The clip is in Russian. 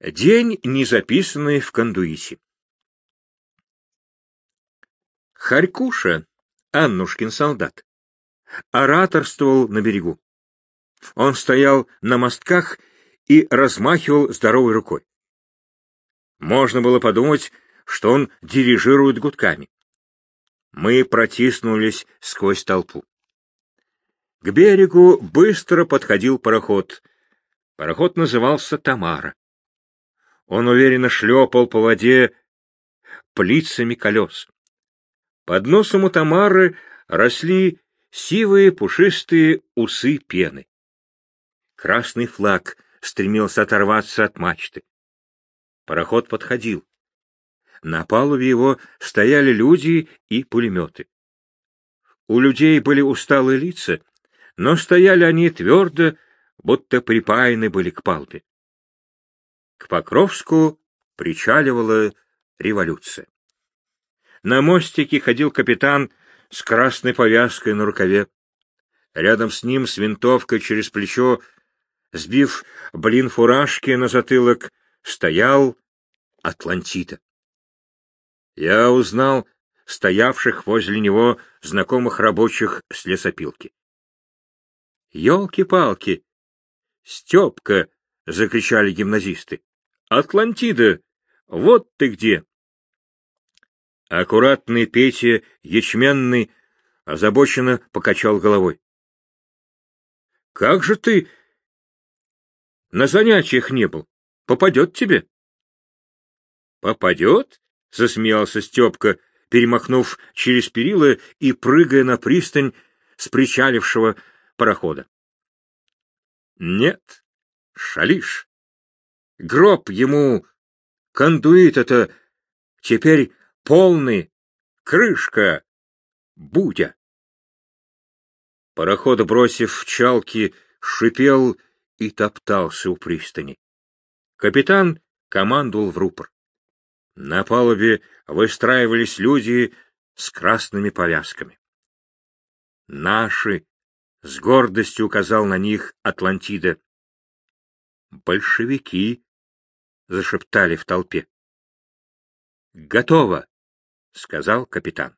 День, не записанный в кондуите. Харькуша, Аннушкин солдат, ораторствовал на берегу. Он стоял на мостках и размахивал здоровой рукой. Можно было подумать, что он дирижирует гудками. Мы протиснулись сквозь толпу. К берегу быстро подходил пароход. Пароход назывался «Тамара». Он уверенно шлепал по воде плицами колес. Под носом у Тамары росли сивые пушистые усы пены. Красный флаг стремился оторваться от мачты. Пароход подходил. На палубе его стояли люди и пулеметы. У людей были усталые лица, но стояли они твердо, будто припаяны были к палубе. К Покровску причаливала революция. На мостике ходил капитан с красной повязкой на рукаве. Рядом с ним с винтовкой через плечо, сбив блин фуражки на затылок, стоял Атлантида. Я узнал стоявших возле него знакомых рабочих с лесопилки. «Елки-палки! Степка!» — закричали гимназисты. Атлантида! Вот ты где! Аккуратный Петя, ячменный, озабоченно покачал головой. — Как же ты на занятиях не был? Попадет тебе? — Попадет? — засмеялся Степка, перемахнув через перила и прыгая на пристань с причалившего парохода. — Нет, шалишь. Гроб ему, кондуит это, теперь полный, крышка, будя. Пароход, бросив чалки, шипел и топтался у пристани. Капитан командовал в рупор. На палубе выстраивались люди с красными повязками. «Наши!» — с гордостью указал на них Атлантида. «Большевики!» — зашептали в толпе. — Готово, — сказал капитан.